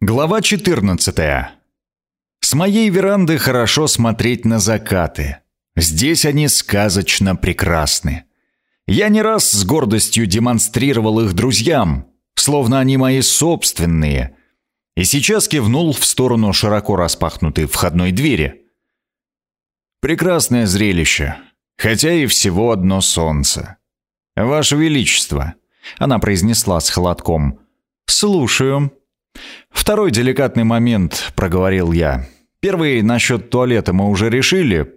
Глава 14. С моей веранды хорошо смотреть на закаты. Здесь они сказочно прекрасны. Я не раз с гордостью демонстрировал их друзьям, словно они мои собственные, и сейчас кивнул в сторону широко распахнутой входной двери. Прекрасное зрелище, хотя и всего одно солнце. «Ваше Величество», — она произнесла с холодком, — «слушаю». «Второй деликатный момент», — проговорил я. «Первый насчет туалета мы уже решили.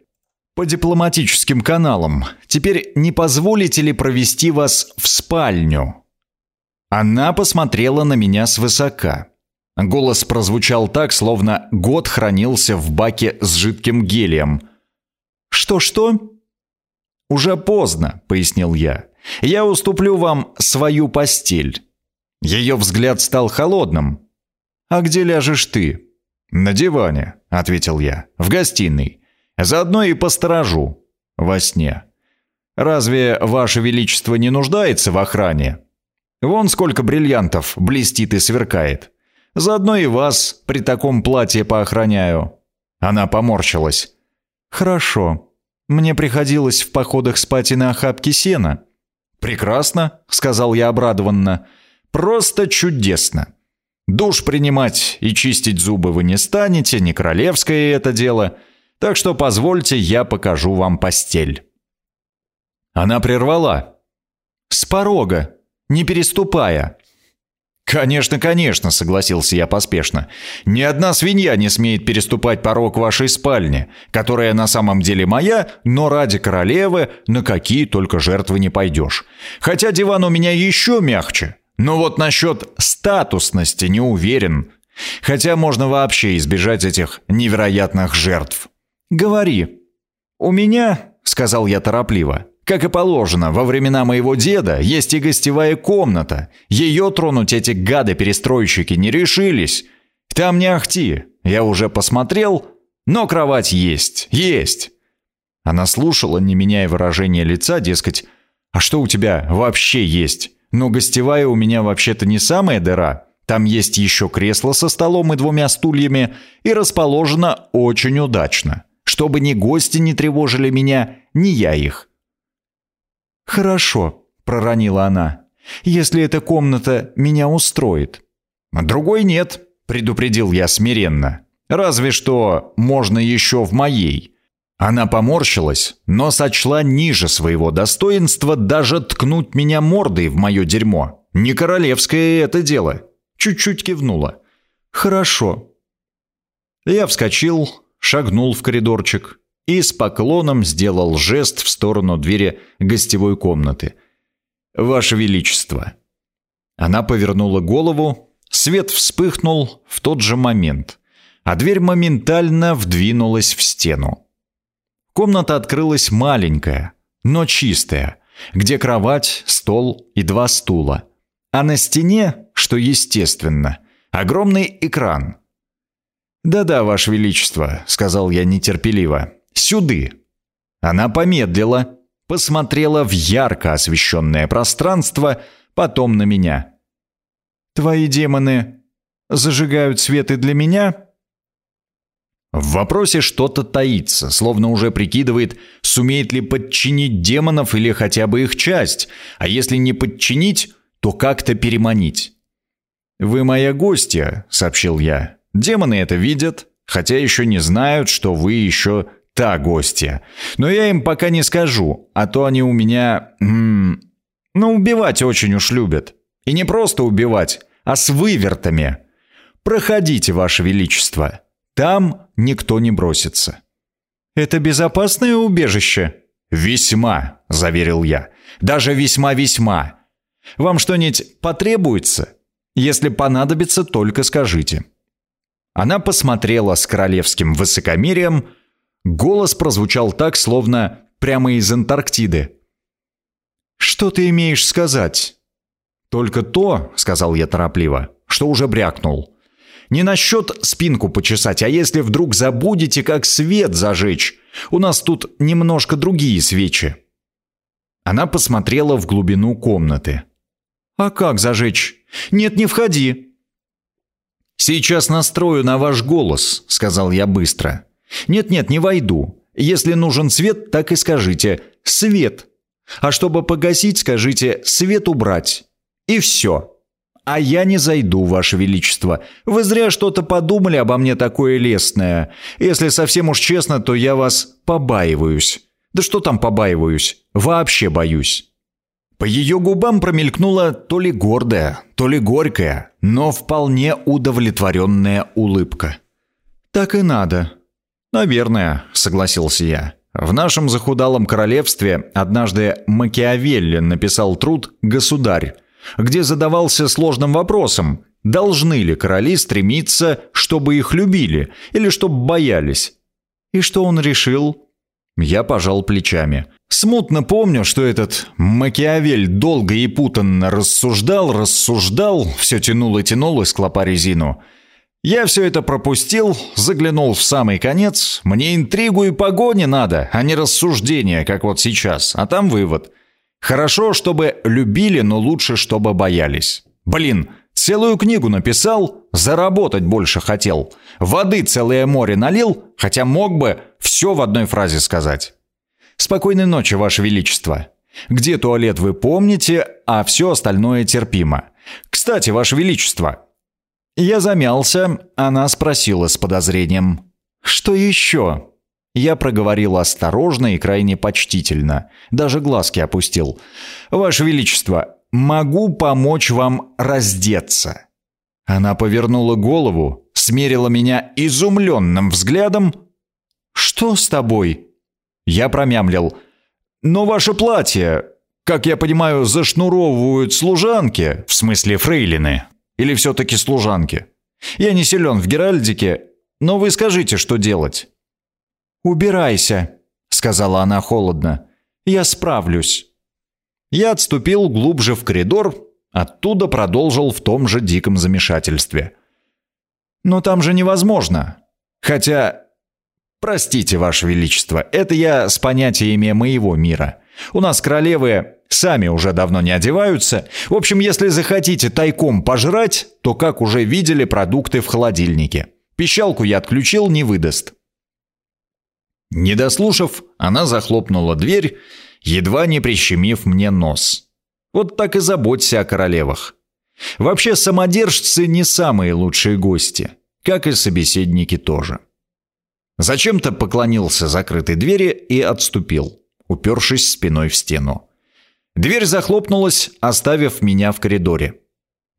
По дипломатическим каналам. Теперь не позволите ли провести вас в спальню?» Она посмотрела на меня свысока. Голос прозвучал так, словно год хранился в баке с жидким гелием. «Что-что?» «Уже поздно», — пояснил я. «Я уступлю вам свою постель». Ее взгляд стал холодным. «А где ляжешь ты?» «На диване», — ответил я. «В гостиной. Заодно и посторожу. Во сне. Разве Ваше Величество не нуждается в охране? Вон сколько бриллиантов блестит и сверкает. Заодно и вас при таком платье поохраняю». Она поморщилась. «Хорошо. Мне приходилось в походах спать и на охапке сена». «Прекрасно», — сказал я обрадованно. Просто чудесно. Душ принимать и чистить зубы вы не станете, не королевское это дело, так что позвольте, я покажу вам постель». Она прервала. «С порога, не переступая». «Конечно, конечно», — согласился я поспешно. «Ни одна свинья не смеет переступать порог вашей спальни, которая на самом деле моя, но ради королевы на какие только жертвы не пойдешь. Хотя диван у меня еще мягче, но вот насчет статусности не уверен. Хотя можно вообще избежать этих невероятных жертв. «Говори». «У меня», — сказал я торопливо, — «как и положено, во времена моего деда есть и гостевая комната. Ее тронуть эти гады-перестройщики не решились. Там не ахти, я уже посмотрел, но кровать есть, есть». Она слушала, не меняя выражения лица, дескать, «А что у тебя вообще есть?» Но гостевая у меня вообще-то не самая дыра. Там есть еще кресло со столом и двумя стульями, и расположено очень удачно, чтобы ни гости не тревожили меня, ни я их. «Хорошо», — проронила она, — «если эта комната меня устроит». «Другой нет», — предупредил я смиренно. «Разве что можно еще в моей. Она поморщилась, но сочла ниже своего достоинства даже ткнуть меня мордой в мое дерьмо. Не королевское это дело. Чуть-чуть кивнула. «Хорошо». Я вскочил, шагнул в коридорчик и с поклоном сделал жест в сторону двери гостевой комнаты. «Ваше Величество». Она повернула голову, свет вспыхнул в тот же момент, а дверь моментально вдвинулась в стену. Комната открылась маленькая, но чистая, где кровать, стол и два стула. А на стене, что естественно, огромный экран. «Да-да, Ваше Величество», — сказал я нетерпеливо, — «сюды». Она помедлила, посмотрела в ярко освещенное пространство, потом на меня. «Твои демоны зажигают свет и для меня?» В вопросе что-то таится, словно уже прикидывает, сумеет ли подчинить демонов или хотя бы их часть, а если не подчинить, то как-то переманить. «Вы моя гостья», — сообщил я. «Демоны это видят, хотя еще не знают, что вы еще та гостья. Но я им пока не скажу, а то они у меня... Ну, убивать очень уж любят. И не просто убивать, а с вывертами. Проходите, Ваше Величество». Там никто не бросится. Это безопасное убежище? Весьма, заверил я. Даже весьма-весьма. Вам что-нибудь потребуется? Если понадобится, только скажите. Она посмотрела с королевским высокомерием. Голос прозвучал так, словно прямо из Антарктиды. «Что ты имеешь сказать?» «Только то», — сказал я торопливо, — «что уже брякнул. Не насчет спинку почесать, а если вдруг забудете, как свет зажечь. У нас тут немножко другие свечи». Она посмотрела в глубину комнаты. «А как зажечь? Нет, не входи». «Сейчас настрою на ваш голос», — сказал я быстро. «Нет-нет, не войду. Если нужен свет, так и скажите «свет». А чтобы погасить, скажите «свет убрать». И все. А я не зайду, Ваше Величество. Вы зря что-то подумали обо мне такое лестное. Если совсем уж честно, то я вас побаиваюсь. Да что там побаиваюсь? Вообще боюсь». По ее губам промелькнула то ли гордая, то ли горькая, но вполне удовлетворенная улыбка. «Так и надо». «Наверное», — согласился я. В нашем захудалом королевстве однажды Макиавелли написал труд «Государь», где задавался сложным вопросом, должны ли короли стремиться, чтобы их любили или чтобы боялись. И что он решил? Я пожал плечами. Смутно помню, что этот Макиавель долго и путанно рассуждал, рассуждал, все тянул и тянул из клопа резину. Я все это пропустил, заглянул в самый конец. Мне интригу и погони надо, а не рассуждения, как вот сейчас. А там вывод. Хорошо, чтобы любили, но лучше, чтобы боялись. Блин, целую книгу написал, заработать больше хотел. Воды целое море налил, хотя мог бы все в одной фразе сказать. Спокойной ночи, Ваше Величество. Где туалет вы помните, а все остальное терпимо. Кстати, Ваше Величество. Я замялся, она спросила с подозрением. Что еще? Я проговорил осторожно и крайне почтительно. Даже глазки опустил. «Ваше Величество, могу помочь вам раздеться». Она повернула голову, смерила меня изумленным взглядом. «Что с тобой?» Я промямлил. «Но ваше платье, как я понимаю, зашнуровывают служанки, в смысле фрейлины, или все-таки служанки? Я не силен в геральдике, но вы скажите, что делать». «Убирайся», — сказала она холодно. «Я справлюсь». Я отступил глубже в коридор, оттуда продолжил в том же диком замешательстве. «Но там же невозможно. Хотя...» «Простите, Ваше Величество, это я с понятиями моего мира. У нас королевы сами уже давно не одеваются. В общем, если захотите тайком пожрать, то, как уже видели, продукты в холодильнике. Пищалку я отключил, не выдаст». Не дослушав, она захлопнула дверь, едва не прищемив мне нос. Вот так и заботься о королевах. Вообще самодержцы не самые лучшие гости, как и собеседники тоже. Зачем-то поклонился закрытой двери и отступил, упершись спиной в стену. Дверь захлопнулась, оставив меня в коридоре.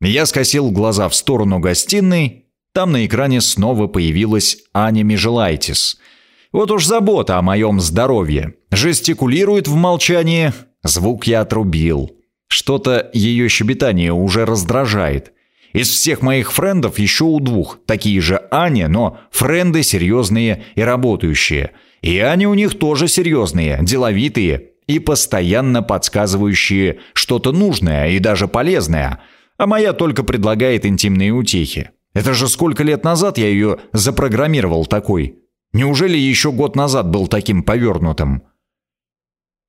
Я скосил глаза в сторону гостиной. Там на экране снова появилась Аня Межелайтис — вот уж забота о моем здоровье. Жестикулирует в молчании. Звук я отрубил. Что-то ее щебетание уже раздражает. Из всех моих френдов еще у двух такие же Аня, но френды серьезные и работающие. И Аня у них тоже серьезные, деловитые и постоянно подсказывающие что-то нужное и даже полезное. А моя только предлагает интимные утехи. Это же сколько лет назад я ее запрограммировал такой. Неужели еще год назад был таким повернутым?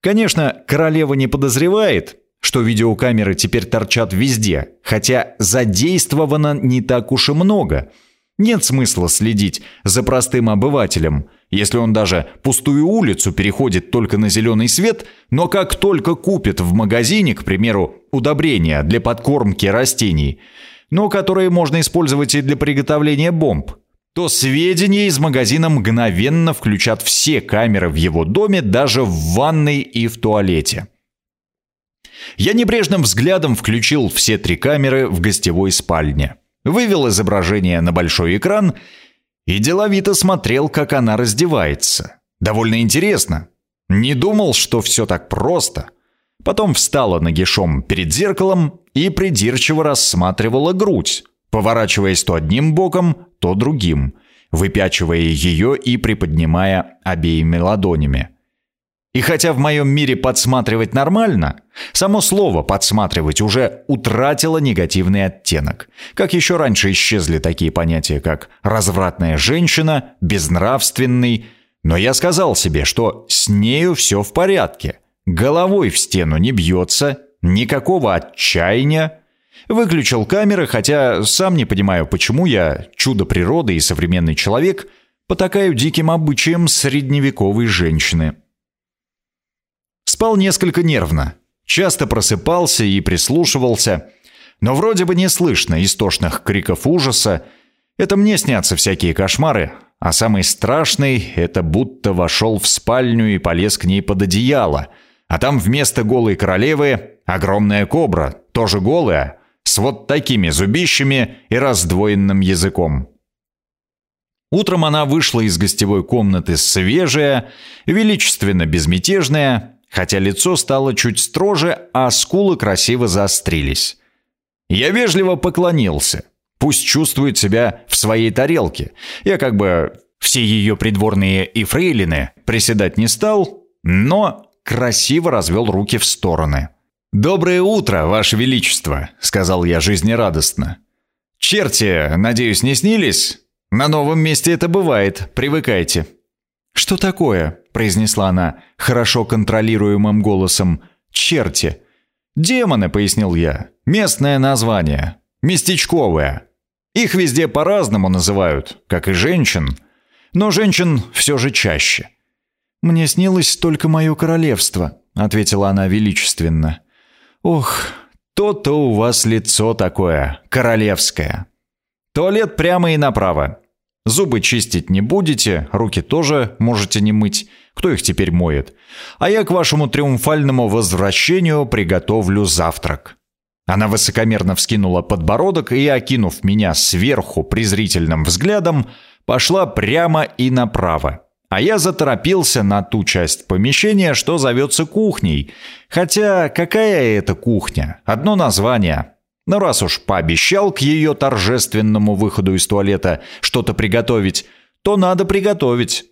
Конечно, королева не подозревает, что видеокамеры теперь торчат везде, хотя задействовано не так уж и много. Нет смысла следить за простым обывателем, если он даже пустую улицу переходит только на зеленый свет, но как только купит в магазине, к примеру, удобрения для подкормки растений, но которые можно использовать и для приготовления бомб – то сведения из магазина мгновенно включат все камеры в его доме, даже в ванной и в туалете. Я небрежным взглядом включил все три камеры в гостевой спальне, вывел изображение на большой экран и деловито смотрел, как она раздевается. Довольно интересно. Не думал, что все так просто. Потом встала нагишом перед зеркалом и придирчиво рассматривала грудь, поворачиваясь то одним боком, то другим, выпячивая ее и приподнимая обеими ладонями. И хотя в моем мире подсматривать нормально, само слово «подсматривать» уже утратило негативный оттенок. Как еще раньше исчезли такие понятия, как «развратная женщина», «безнравственный», но я сказал себе, что с нею все в порядке. Головой в стену не бьется, никакого отчаяния, Выключил камеры, хотя сам не понимаю, почему я, чудо природы и современный человек, потакаю диким обычаем средневековой женщины. Спал несколько нервно, часто просыпался и прислушивался, но вроде бы не слышно истошных криков ужаса. Это мне снятся всякие кошмары, а самый страшный — это будто вошел в спальню и полез к ней под одеяло, а там вместо голой королевы огромная кобра, тоже голая, с вот такими зубищами и раздвоенным языком. Утром она вышла из гостевой комнаты свежая, величественно безмятежная, хотя лицо стало чуть строже, а скулы красиво заострились. Я вежливо поклонился. Пусть чувствует себя в своей тарелке. Я как бы все ее придворные и фрейлины приседать не стал, но красиво развел руки в стороны. «Доброе утро, Ваше Величество», — сказал я жизнерадостно. «Черти, надеюсь, не снились? На новом месте это бывает, привыкайте». «Что такое?» — произнесла она хорошо контролируемым голосом. «Черти». «Демоны», — пояснил я. «Местное название. Местечковое. Их везде по-разному называют, как и женщин. Но женщин все же чаще». «Мне снилось только мое королевство», — ответила она величественно. Ох, то-то у вас лицо такое, королевское. Туалет прямо и направо. Зубы чистить не будете, руки тоже можете не мыть. Кто их теперь моет? А я к вашему триумфальному возвращению приготовлю завтрак». Она высокомерно вскинула подбородок и, окинув меня сверху презрительным взглядом, пошла прямо и направо а я заторопился на ту часть помещения, что зовется кухней. Хотя какая это кухня? Одно название. Но раз уж пообещал к ее торжественному выходу из туалета что-то приготовить, то надо приготовить.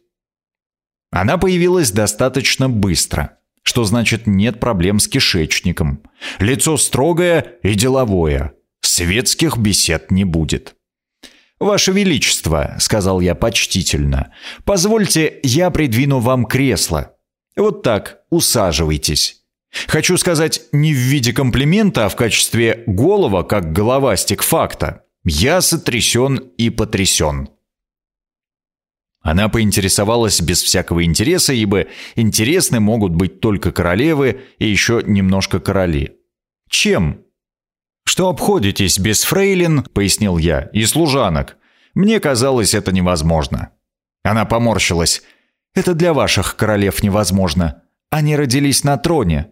Она появилась достаточно быстро, что значит нет проблем с кишечником. Лицо строгое и деловое. Светских бесед не будет. «Ваше Величество», — сказал я почтительно, — «позвольте, я придвину вам кресло. Вот так, усаживайтесь». Хочу сказать не в виде комплимента, а в качестве голова, как головастик факта. Я сотрясен и потрясен. Она поинтересовалась без всякого интереса, ибо интересны могут быть только королевы и еще немножко короли. Чем? «Что обходитесь без фрейлин», — пояснил я, — «и служанок. Мне казалось, это невозможно». Она поморщилась. «Это для ваших королев невозможно. Они родились на троне».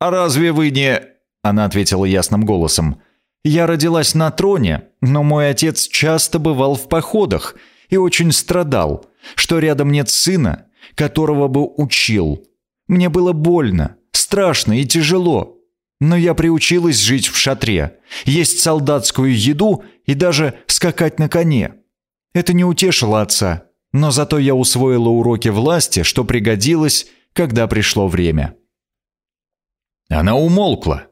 «А разве вы не...» Она ответила ясным голосом. «Я родилась на троне, но мой отец часто бывал в походах и очень страдал, что рядом нет сына, которого бы учил. Мне было больно, страшно и тяжело. Но я приучилась жить в шатре, есть солдатскую еду и даже скакать на коне. Это не утешило отца, но зато я усвоила уроки власти, что пригодилось, когда пришло время. Она умолкла.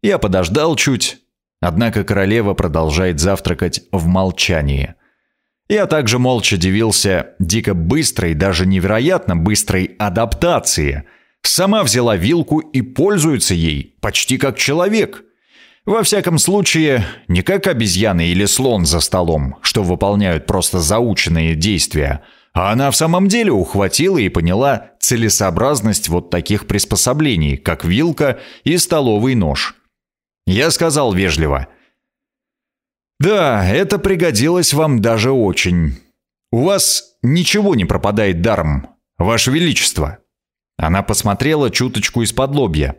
Я подождал чуть, однако королева продолжает завтракать в молчании. Я также молча дивился дико быстрой, даже невероятно быстрой адаптации – Сама взяла вилку и пользуется ей, почти как человек. Во всяком случае, не как обезьяна или слон за столом, что выполняют просто заученные действия, а она в самом деле ухватила и поняла целесообразность вот таких приспособлений, как вилка и столовый нож. Я сказал вежливо. «Да, это пригодилось вам даже очень. У вас ничего не пропадает даром, Ваше Величество». Она посмотрела чуточку из-под лобья.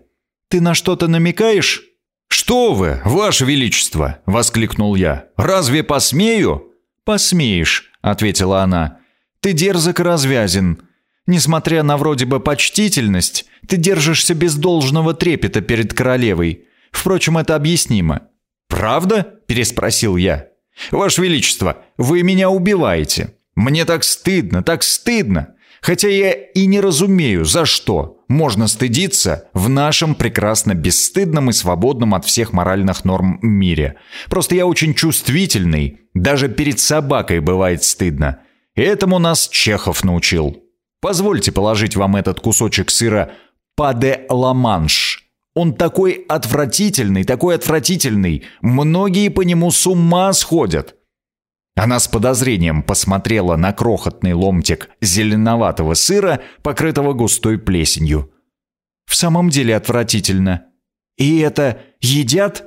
«Ты на что-то намекаешь?» «Что вы, ваше величество!» — воскликнул я. «Разве посмею?» «Посмеешь», — ответила она. «Ты дерзок и развязен. Несмотря на вроде бы почтительность, ты держишься без должного трепета перед королевой. Впрочем, это объяснимо». «Правда?» — переспросил я. «Ваше Величество, вы меня убиваете. Мне так стыдно, так стыдно. Хотя я и не разумею, за что можно стыдиться в нашем прекрасно бесстыдном и свободном от всех моральных норм мире. Просто я очень чувствительный, даже перед собакой бывает стыдно. И этому нас Чехов научил. Позвольте положить вам этот кусочек сыра «Паде ла Манш». Он такой отвратительный, такой отвратительный. Многие по нему с ума сходят. Она с подозрением посмотрела на крохотный ломтик зеленоватого сыра, покрытого густой плесенью. «В самом деле отвратительно. И это едят?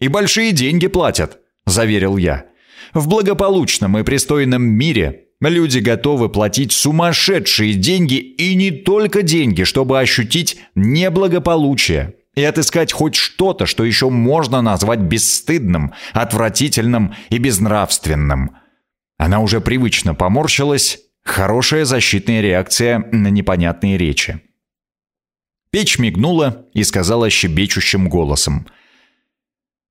И большие деньги платят», — заверил я. «В благополучном и пристойном мире люди готовы платить сумасшедшие деньги и не только деньги, чтобы ощутить неблагополучие, и отыскать хоть что-то, что еще можно назвать бесстыдным, отвратительным и безнравственным. Она уже привычно поморщилась, хорошая защитная реакция на непонятные речи. Печь мигнула и сказала щебечущим голосом.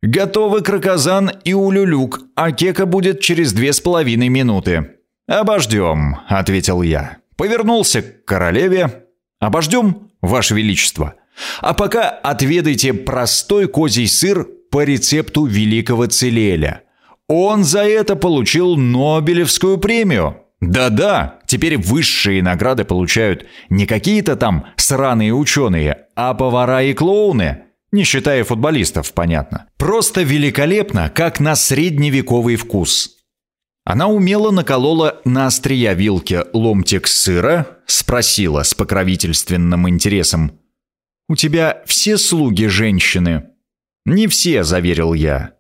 «Готовы кракозан и улюлюк, а кека будет через две с половиной минуты». «Обождем», — ответил я. Повернулся к королеве. «Обождем, Ваше Величество». А пока отведайте простой козий сыр по рецепту великого Целеля. Он за это получил Нобелевскую премию. Да-да, теперь высшие награды получают не какие-то там сраные ученые, а повара и клоуны, не считая футболистов, понятно. Просто великолепно, как на средневековый вкус. Она умело наколола на острия вилки ломтик сыра, спросила с покровительственным интересом. «У тебя все слуги женщины?» «Не все», — заверил я.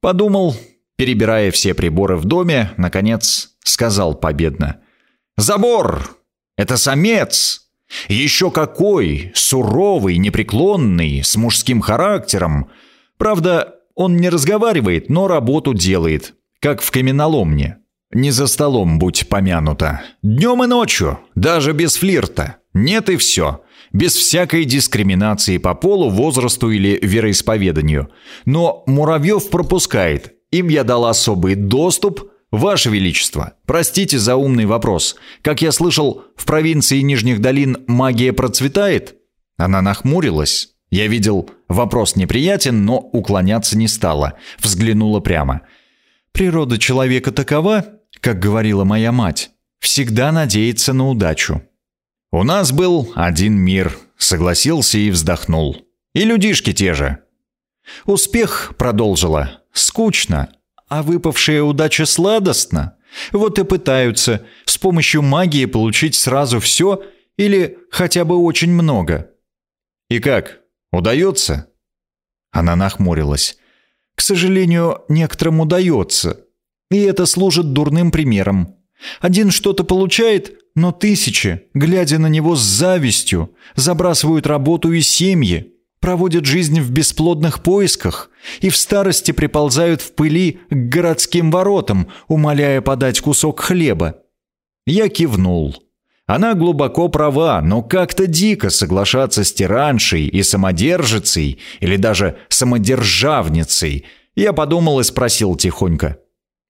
Подумал, перебирая все приборы в доме, наконец сказал победно. «Забор! Это самец! Еще какой! Суровый, непреклонный, с мужским характером. Правда, он не разговаривает, но работу делает, как в каменоломне. Не за столом будь помянуто. Днем и ночью, даже без флирта. Нет и все без всякой дискриминации по полу, возрасту или вероисповеданию. Но Муравьев пропускает. Им я дал особый доступ. Ваше Величество, простите за умный вопрос. Как я слышал, в провинции Нижних долин магия процветает? Она нахмурилась. Я видел, вопрос неприятен, но уклоняться не стала. Взглянула прямо. Природа человека такова, как говорила моя мать, всегда надеется на удачу. «У нас был один мир», — согласился и вздохнул. «И людишки те же». «Успех», — продолжила, — «скучно, а выпавшая удача сладостна. Вот и пытаются с помощью магии получить сразу все или хотя бы очень много». «И как, удается?» Она нахмурилась. «К сожалению, некоторым удается, и это служит дурным примером. Один что-то получает, но тысячи, глядя на него с завистью, забрасывают работу и семьи, проводят жизнь в бесплодных поисках и в старости приползают в пыли к городским воротам, умоляя подать кусок хлеба. Я кивнул. Она глубоко права, но как-то дико соглашаться с тираншей и самодержицей, или даже самодержавницей. Я подумал и спросил тихонько.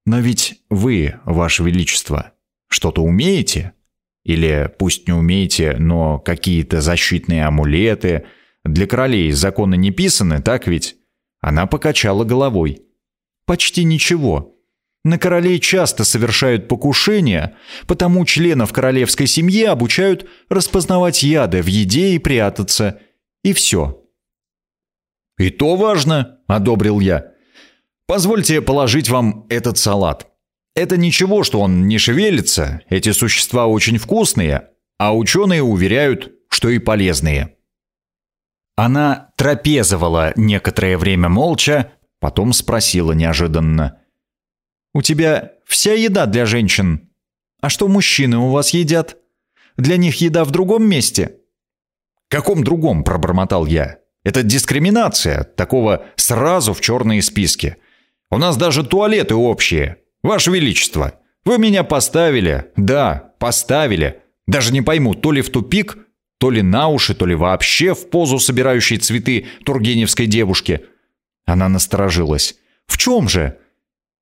«Но ведь вы, Ваше Величество, что-то умеете?» Или, пусть не умеете, но какие-то защитные амулеты. Для королей законы не писаны, так ведь? Она покачала головой. Почти ничего. На королей часто совершают покушения, потому членов королевской семьи обучают распознавать яды в еде и прятаться. И все. «И то важно», — одобрил я. «Позвольте положить вам этот салат». Это ничего, что он не шевелится, эти существа очень вкусные, а ученые уверяют, что и полезные. Она трапезовала некоторое время молча, потом спросила неожиданно. «У тебя вся еда для женщин? А что мужчины у вас едят? Для них еда в другом месте?» «Каком другом?» – пробормотал я. «Это дискриминация, такого сразу в черные списки. У нас даже туалеты общие, «Ваше Величество, вы меня поставили, да, поставили. Даже не пойму, то ли в тупик, то ли на уши, то ли вообще в позу собирающей цветы тургеневской девушки». Она насторожилась. «В чем же?»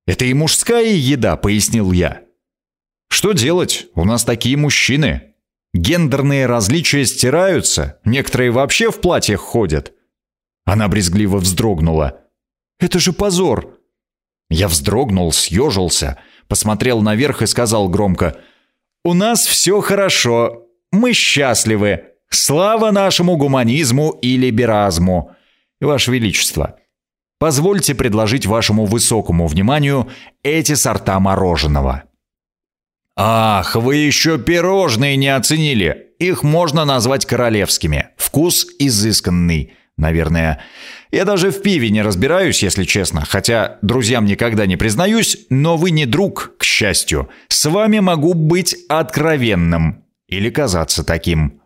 «Это и мужская еда», — пояснил я. «Что делать? У нас такие мужчины. Гендерные различия стираются, некоторые вообще в платьях ходят». Она брезгливо вздрогнула. «Это же позор! Я вздрогнул, съежился, посмотрел наверх и сказал громко «У нас все хорошо, мы счастливы, Слава нашему гуманизму и либеразму! Ваше Величество, позвольте предложить вашему высокому вниманию эти сорта мороженого. Ах, вы еще пирожные не оценили. Их можно назвать королевскими. Вкус изысканный, наверное. Я даже в пиве не разбираюсь, если честно, хотя друзьям никогда не признаюсь, но вы не друг, к счастью. С вами могу быть откровенным или казаться таким.